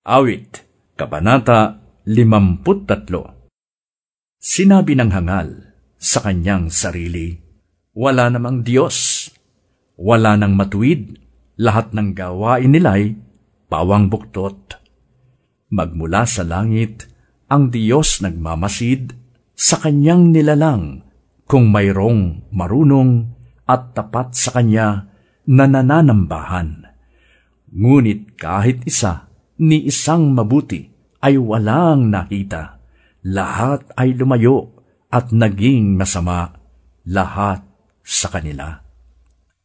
Awit, Kabanata 53 Sinabi ng hangal sa kanyang sarili, Wala namang Diyos, wala nang matuwid, lahat ng gawain nila'y pawang buktot. Magmula sa langit, ang Diyos nagmamasid sa kanyang nilalang kung mayroong marunong at tapat sa kanya na nananambahan. Ngunit kahit isa, ni isang mabuti ay walang nakita. Lahat ay lumayo at naging masama, lahat sa kanila.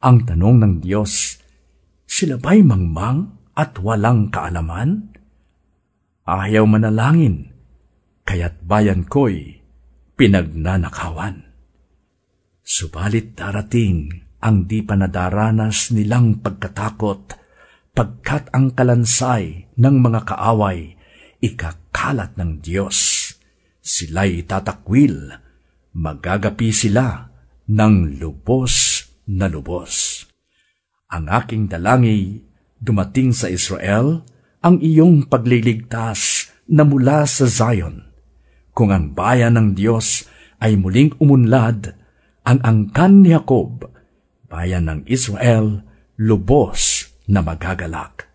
Ang tanong ng Diyos, sila ba'y mangmang at walang kaalaman? Ayaw manalangin, kaya't bayan ko'y pinagnanakawan. Subalit darating ang di pa nadaranas nilang pagkatakot pagkat ang kalansay ng mga kaaway ikakalat ng Diyos. Sila'y tatakwil, magagapi sila ng lubos na lubos. Ang aking dalangi dumating sa Israel ang iyong pagliligtas na mula sa Zion. Kung ang bayan ng Diyos ay muling umunlad, ang angkan ni Jacob, bayan ng Israel, lubos na magagalak.